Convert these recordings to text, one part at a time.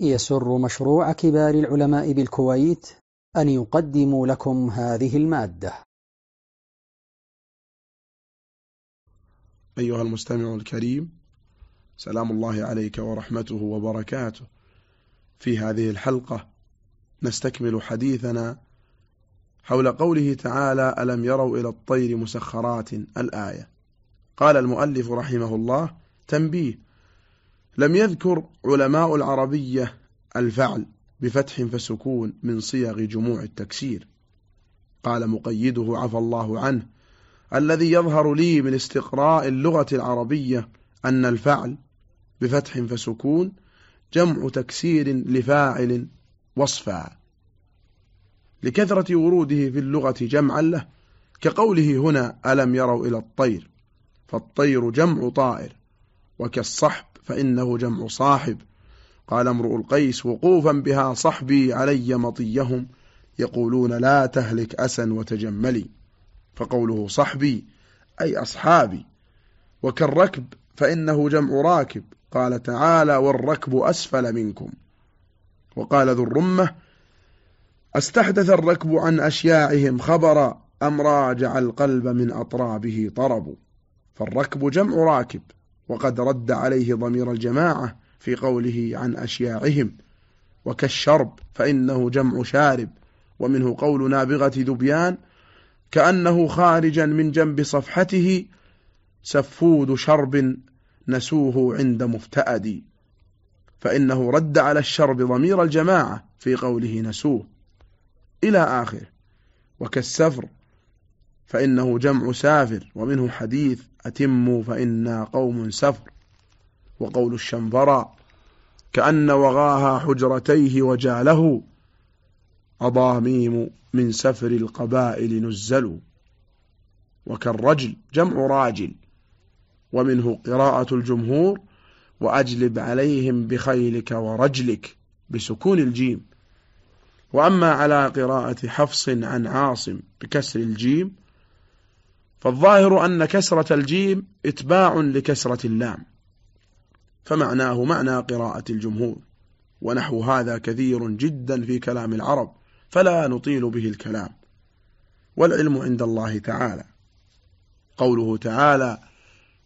يسر مشروع كبار العلماء بالكويت أن يقدم لكم هذه المادة. أيها المستمع الكريم سلام الله عليك ورحمته وبركاته. في هذه الحلقة نستكمل حديثنا حول قوله تعالى ألم يروا إلى الطير مسخرات الآية قال المؤلف رحمه الله تنبيه لم يذكر علماء العربية الفعل بفتح فسكون من صيغ جموع التكسير. قال مقيده عفى الله عنه الذي يظهر لي من استقراء اللغة العربية أن الفعل بفتح فسكون جمع تكسير لفاعل وصفا. لكثرة وروده في اللغة جمعا له كقوله هنا ألم يروا إلى الطير فالطير جمع طائر وكالصحب فإنه جمع صاحب. قال امرؤ القيس وقوفا بها صحبي علي مطيهم يقولون لا تهلك أسا وتجملي. فقوله صحبي أي أصحابي وكالركب فإنه جمع راكب. قال تعالى والركب أسفل منكم. وقال ذو الرمة أستحدث الركب عن أشياعهم خبرا أم راجع القلب من أطرابه طرب. فالركب جمع راكب. وقد رد عليه ضمير الجماعة في قوله عن أشياعهم. وكالشرب فإنه جمع شارب. ومنه قول نابغة ذبيان كأنه خارجا من جنب صفحته سفود شرب نسوه عند مفتأد فإنه رد على الشرب ضمير الجماعة في قوله نسوه. إلى آخره. وكالسفر فإنه جمع سافر ومنه حديث أتموا فإنا قوم سفر. وقول الشنفراء كأن وغاها حجرتيه وجاله أضاميم من سفر القبائل نزلوا. وكالرجل جمع راجل ومنه قراءة الجمهور وأجلب عليهم بخيلك ورجلك بسكون الجيم. وأما على قراءة حفص عن عاصم بكسر الجيم فالظاهر أن كسرة الجيم إتباع لكسرة اللام فمعناه معنى قراءة الجمهور ونحو هذا كثير جدا في كلام العرب فلا نطيل به الكلام والعلم عند الله تعالى. قوله تعالى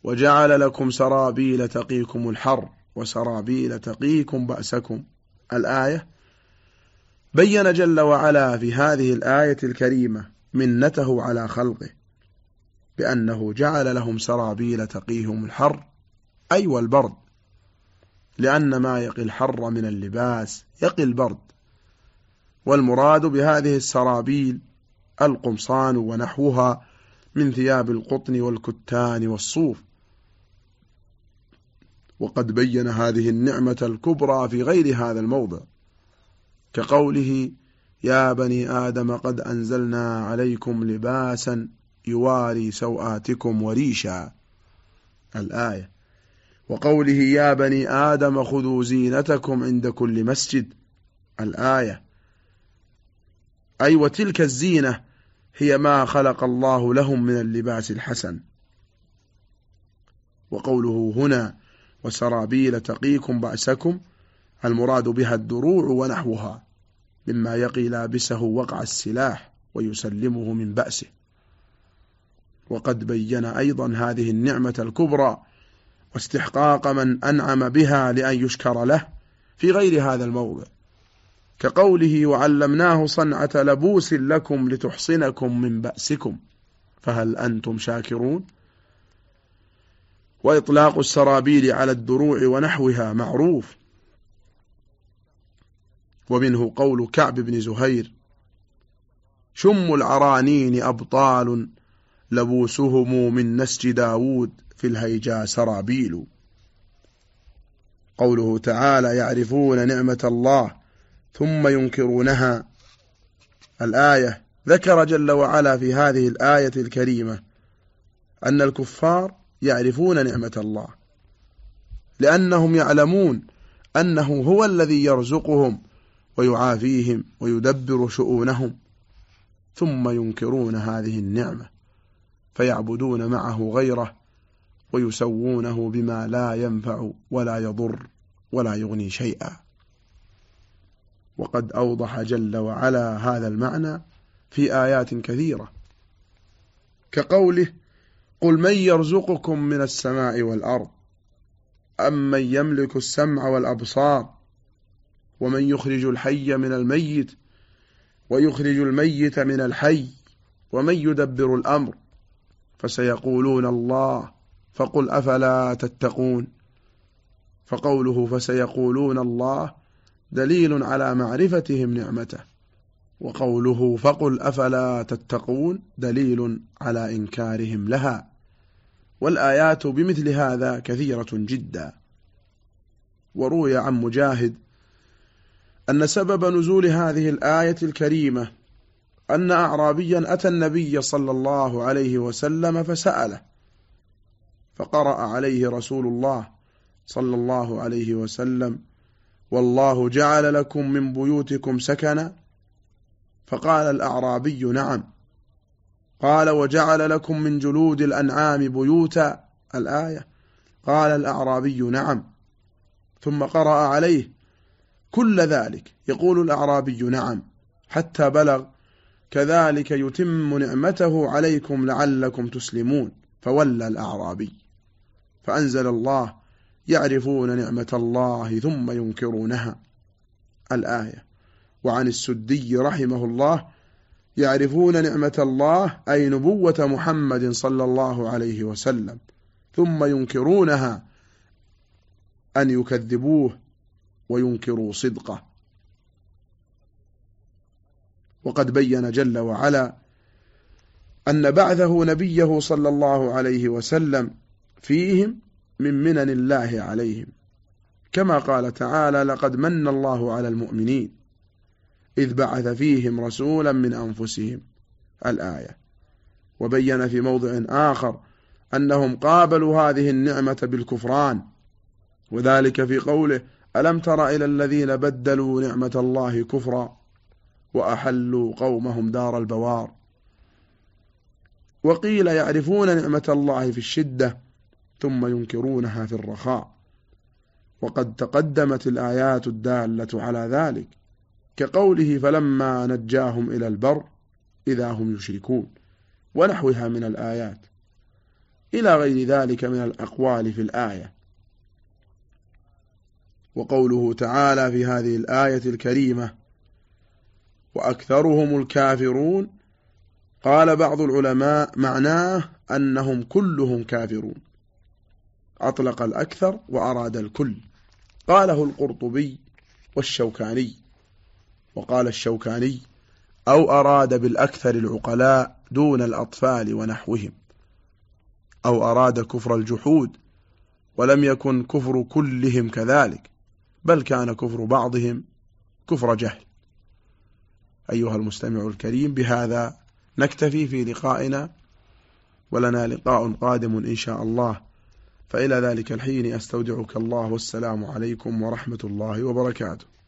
وجعل لكم سرابيل تقيكم الحر وسرابيل تقيكم بأسكم. الآية بين جل وعلا في هذه الآية الكريمة منته على خلقه بأنه جعل لهم سرابيل تقيهم الحر أي والبرد لأن ما يقي الحر من اللباس يقي البرد. والمراد بهذه السرابيل القمصان ونحوها من ثياب القطن والكتان والصوف. وقد بين هذه النعمة الكبرى في غير هذا الموضع كقوله يا بني آدم قد أنزلنا عليكم لباسا يواري سوآتكم وريشا. الآية. وقوله يا بني آدم خذوا زينتكم عند كل مسجد. الآية. أي وتلك الزينة هي ما خلق الله لهم من اللباس الحسن. وقوله هنا وسرابيل تقيكم بأسكم. المراد بها الدروع ونحوها. مما يقي لابسه وقع السلاح ويسلمه من بأسه. وقد بين أيضا هذه النعمة الكبرى واستحقاق من أنعم بها لأن يشكر له في غير هذا الموضع. كقوله وعلمناه صنعة لبوس لكم لتحصنكم من بأسكم. فهل أنتم شاكرون؟ وإطلاق السرابيل على الدروع ونحوها معروف. ومنه قول كعب بن زهير شم العرانين أبطال لبوسهم من نسج داود في الهيجا سرابيل. قوله تعالى يعرفون نعمة الله ثم ينكرونها. الآية ذكر جل وعلا في هذه الآية الكريمة أن الكفار يعرفون نعمة الله لأنهم يعلمون أنه هو الذي يرزقهم ويعافيهم ويدبر شؤونهم ثم ينكرون هذه النعمة. فيعبدون معه غيره ويسوونه بما لا ينفع ولا يضر ولا يغني شيئا. وقد أوضح جل وعلا هذا المعنى في آيات كثيرة. كقوله قل من يرزقكم من السماء والأرض أم من يملك السمع والأبصار ومن يخرج الحي من الميت ويخرج الميت من الحي ومن يدبر الأمر فسيقولون الله فقل أفلا تتقون؟ فقوله فسيقولون الله دليل على معرفتهم نعمته وقوله فقل أفلا تتقون دليل على إنكارهم لها والآيات بمثل هذا كثيرة جدا. وروي عن مجاهد أن سبب نزول هذه الآية الكريمة أن أعرابيا أتى النبي صلى الله عليه وسلم فسأله فقرأ عليه رسول الله صلى الله عليه وسلم والله جعل لكم من بيوتكم سكنا؟ فقال الأعرابي نعم. قال وجعل لكم من جلود الأنعام بيوتا؟ الآية. قال الأعرابي نعم. ثم قرأ عليه كل ذلك. يقول الأعرابي نعم. حتى بلغ كذلك يتم نعمته عليكم لعلكم تسلمون. فولى الأعرابي. فأنزل الله يعرفون نعمة الله ثم ينكرونها. الآية. وعن السدي رحمه الله يعرفون نعمة الله أي نبوة محمد صلى الله عليه وسلم ثم ينكرونها أن يكذبوه وينكروا صدقه. وقد بين جل وعلا أن بعثه نبيه صلى الله عليه وسلم فيهم من منن الله عليهم. كما قال تعالى لقد من الله على المؤمنين إذ بعث فيهم رسولا من أنفسهم. الآية. وبين في موضع آخر أنهم قابلوا هذه النعمة بالكفران وذلك في قوله ألم تر إلى الذين بدلوا نعمة الله كفرا؟ وأحلوا قومهم دار البوار. وقيل يعرفون نعمة الله في الشدة ثم ينكرونها في الرخاء. وقد تقدمت الآيات الدالة على ذلك كقوله فلما نجاهم إلى البر إذا هم يشركون ونحوها من الآيات. إلى غير ذلك من الأقوال في الآية. وقوله تعالى في هذه الآية الكريمة وأكثرهم الكافرون. قال بعض العلماء معناه أنهم كلهم كافرون. أطلق الأكثر وأراد الكل. قاله القرطبي والشوكاني. وقال الشوكاني أو أراد بالأكثر العقلاء دون الأطفال ونحوهم. أو أراد كفر الجحود ولم يكن كفر كلهم كذلك بل كان كفر بعضهم كفر جهل. أيها المستمع الكريم بهذا نكتفي في لقائنا. ولنا لقاء قادم إن شاء الله. فإلى ذلك الحين أستودعك الله والسلام عليكم ورحمة الله وبركاته.